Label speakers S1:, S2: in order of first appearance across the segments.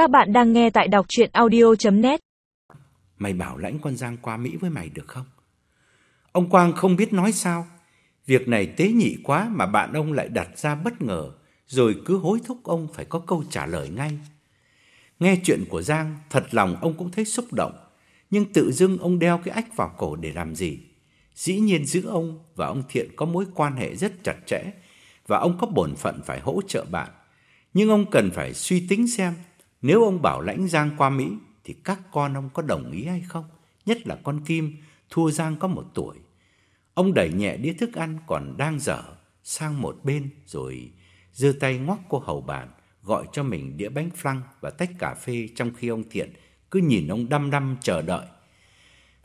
S1: Các bạn đang nghe tại đọc chuyện audio.net
S2: Mày bảo lãnh con Giang qua Mỹ với mày được không? Ông Quang không biết nói sao. Việc này tế nhị quá mà bạn ông lại đặt ra bất ngờ, rồi cứ hối thúc ông phải có câu trả lời ngay. Nghe chuyện của Giang, thật lòng ông cũng thấy xúc động, nhưng tự dưng ông đeo cái ách vào cổ để làm gì? Dĩ nhiên giữa ông và ông Thiện có mối quan hệ rất chặt chẽ và ông có bổn phận phải hỗ trợ bạn. Nhưng ông cần phải suy tính xem nếu ông bảo lãnh Giang qua Mỹ thì các con ông có đồng ý hay không, nhất là con Kim thua Giang có một tuổi. Ông đẩy nhẹ đĩa thức ăn còn đang dở sang một bên rồi giơ tay ngoắc cô hầu bàn gọi cho mình đĩa bánh flan và tách cà phê trong khi ông Thiện cứ nhìn ông đăm đăm chờ đợi.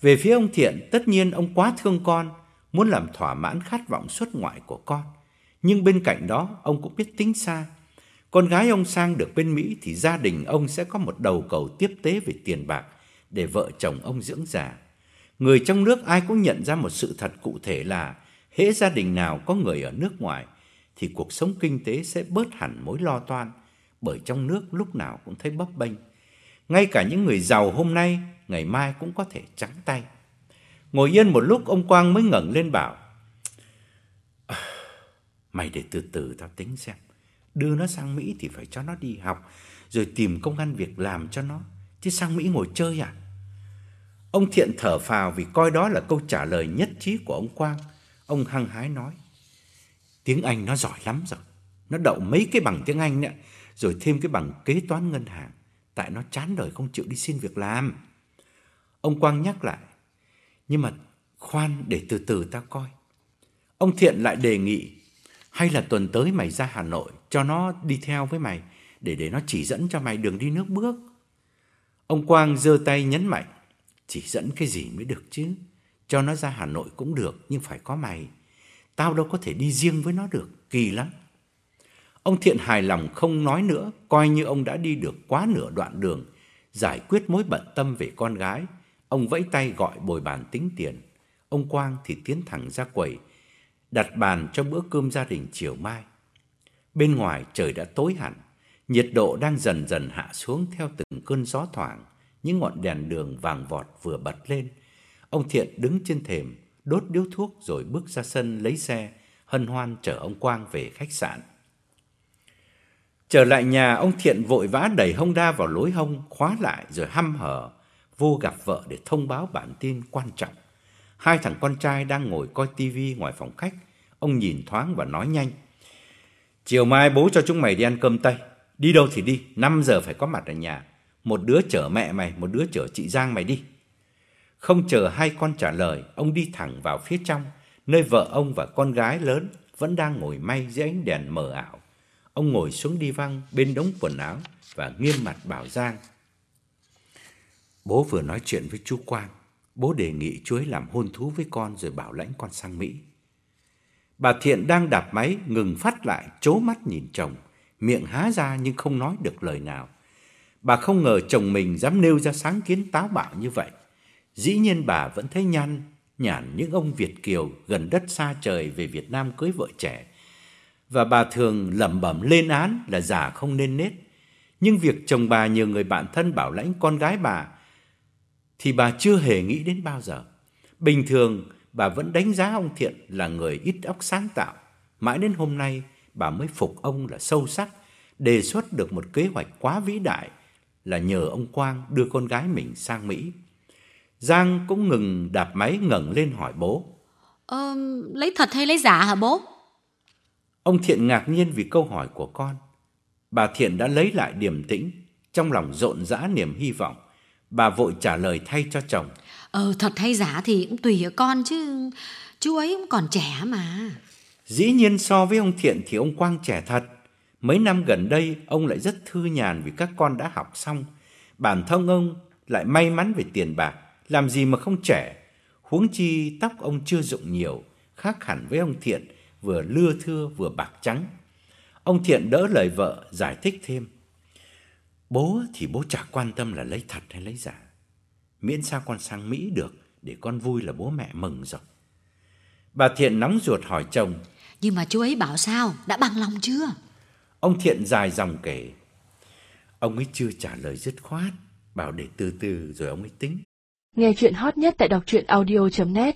S2: Về phía ông Thiện, tất nhiên ông quá thương con, muốn làm thỏa mãn khát vọng xuất ngoại của con. Nhưng bên cạnh đó, ông cũng biết tính xa. Con gái ông sang được bên Mỹ thì gia đình ông sẽ có một đầu cầu tiếp tế về tiền bạc để vợ chồng ông dưỡng già. Người trong nước ai cũng nhận ra một sự thật cụ thể là hễ gia đình nào có người ở nước ngoài thì cuộc sống kinh tế sẽ bớt hẳn mối lo toan, bởi trong nước lúc nào cũng thấy bấp bênh. Ngay cả những người giàu hôm nay, ngày mai cũng có thể trắng tay. Ngồi yên một lúc ông Quang mới ngẩng lên bảo: "Mày để từ từ tao tính xem. Đưa nó sang Mỹ thì phải cho nó đi học rồi tìm công ăn việc làm cho nó, chứ sang Mỹ ngồi chơi à?" Ông Thiện thở phào vì coi đó là câu trả lời nhất trí của ông Quang. Ông hăng hái nói: "Tiếng Anh nó giỏi lắm rồi. Nó đậu mấy cái bằng tiếng Anh nữa, rồi thêm cái bằng kế toán ngân hàng, tại nó chán đời không chịu đi xin việc làm." Ông Quang nhắc lại: "Nhưng mà khoan để từ từ ta coi." Ông Thiện lại đề nghị: "Hay là tuần tới mày ra Hà Nội cho nó đi theo với mày để để nó chỉ dẫn cho mày đường đi nước bước." Ông Quang giơ tay nhấn mạnh: "Chỉ dẫn cái gì mới được chứ? Cho nó ra Hà Nội cũng được, nhưng phải có mày. Tao đâu có thể đi riêng với nó được, kỳ lắm." Ông Thiện hài lòng không nói nữa, coi như ông đã đi được quá nửa đoạn đường, giải quyết mối bận tâm về con gái. Ông vẫy tay gọi bồi bàn tính tiền. Ông Quang thì tiến thẳng ra quầy, đặt bàn cho bữa cơm gia đình chiều mai. Bên ngoài trời đã tối hẳn, nhiệt độ đang dần dần hạ xuống theo từng cơn gió thoảng, những ngọn đèn đường vàng vọt vừa bật lên. Ông Thiện đứng trên thềm, đốt điếu thuốc rồi bước ra sân lấy xe, hân hoan chở ông Quang về khách sạn. Trở lại nhà, ông Thiện vội vã đẩy hông đa vào lối hông, khóa lại rồi hăm hở vô gặp vợ để thông báo bản tin quan trọng. Hai thằng con trai đang ngồi coi tivi ngoài phòng khách, ông nhìn thoáng và nói nhanh: "Chiều mai bố cho chúng mày đi ăn cơm Tây, đi đâu thì đi, 5 giờ phải có mặt ở nhà. Một đứa chở mẹ mày, một đứa chở chị Giang mày đi." Không chờ hai con trả lời, ông đi thẳng vào phía trong, nơi vợ ông và con gái lớn vẫn đang ngồi may dưới ánh đèn mờ ảo. Ông ngồi xuống đi văng bên đống quần áo và nghiêm mặt bảo Giang: Bố vừa nói chuyện với chú Quang, bố đề nghị chú ấy làm hôn thú với con rồi bảo lãnh con sang Mỹ. Bà Thiện đang đạp máy ngừng phát lại, chố mắt nhìn chồng, miệng há ra nhưng không nói được lời nào. Bà không ngờ chồng mình dám nêu ra sáng kiến táo bạo như vậy. Dĩ nhiên bà vẫn thấy nhăn, nhản những ông Việt kiều gần đất xa trời về Việt Nam cưới vợ trẻ. Và bà thường lẩm bẩm lên án là già không nên nết. Nhưng việc chồng bà nhờ người bạn thân bảo lãnh con gái bà thì bà chưa hề nghĩ đến bao giờ. Bình thường bà vẫn đánh giá ông Thiện là người ít óc sáng tạo, mãi đến hôm nay bà mới phục ông là sâu sắc, đề xuất được một kế hoạch quá vĩ đại là nhờ ông Quang đưa con gái mình sang Mỹ. Giang cũng ngừng đạp máy ngẩng lên hỏi bố.
S3: Ờ, lấy thật hay lấy giả hả bố?
S2: Ông Thiện ngạc nhiên vì câu hỏi của con. Bà Thiện đã lấy lại điềm tĩnh, trong lòng rộn rã niềm hy vọng. Bà vội trả lời thay cho chồng.
S3: Ờ, thật hay giả thì cũng tùy ở con chứ. Chú ấy cũng còn trẻ mà.
S2: Dĩ nhiên so với ông Thiện thì ông Quang trẻ thật. Mấy năm gần đây ông lại rất thư nhàn vì các con đã học xong. Bản thân ông lại may mắn về tiền bạc, làm gì mà không trẻ. Huống chi tóc ông chưa rụng nhiều, khác hẳn với ông Thiện, vừa lưa thưa vừa bạc trắng. Ông Thiện đỡ lời vợ giải thích thêm. Bố thì bố chả quan tâm là lấy thật hay lấy giả. Miễn sao con sang Mỹ được để con vui là bố mẹ mừng rồi. Bà Thiện nóng ruột hỏi chồng.
S3: Nhưng mà chú ấy bảo sao? Đã bằng lòng chưa?
S2: Ông Thiện dài dòng kể. Ông ấy chưa trả lời dứt khoát, bảo để từ từ rồi ông ấy tính.
S1: Nghe chuyện hot nhất tại đọc truyện audio.net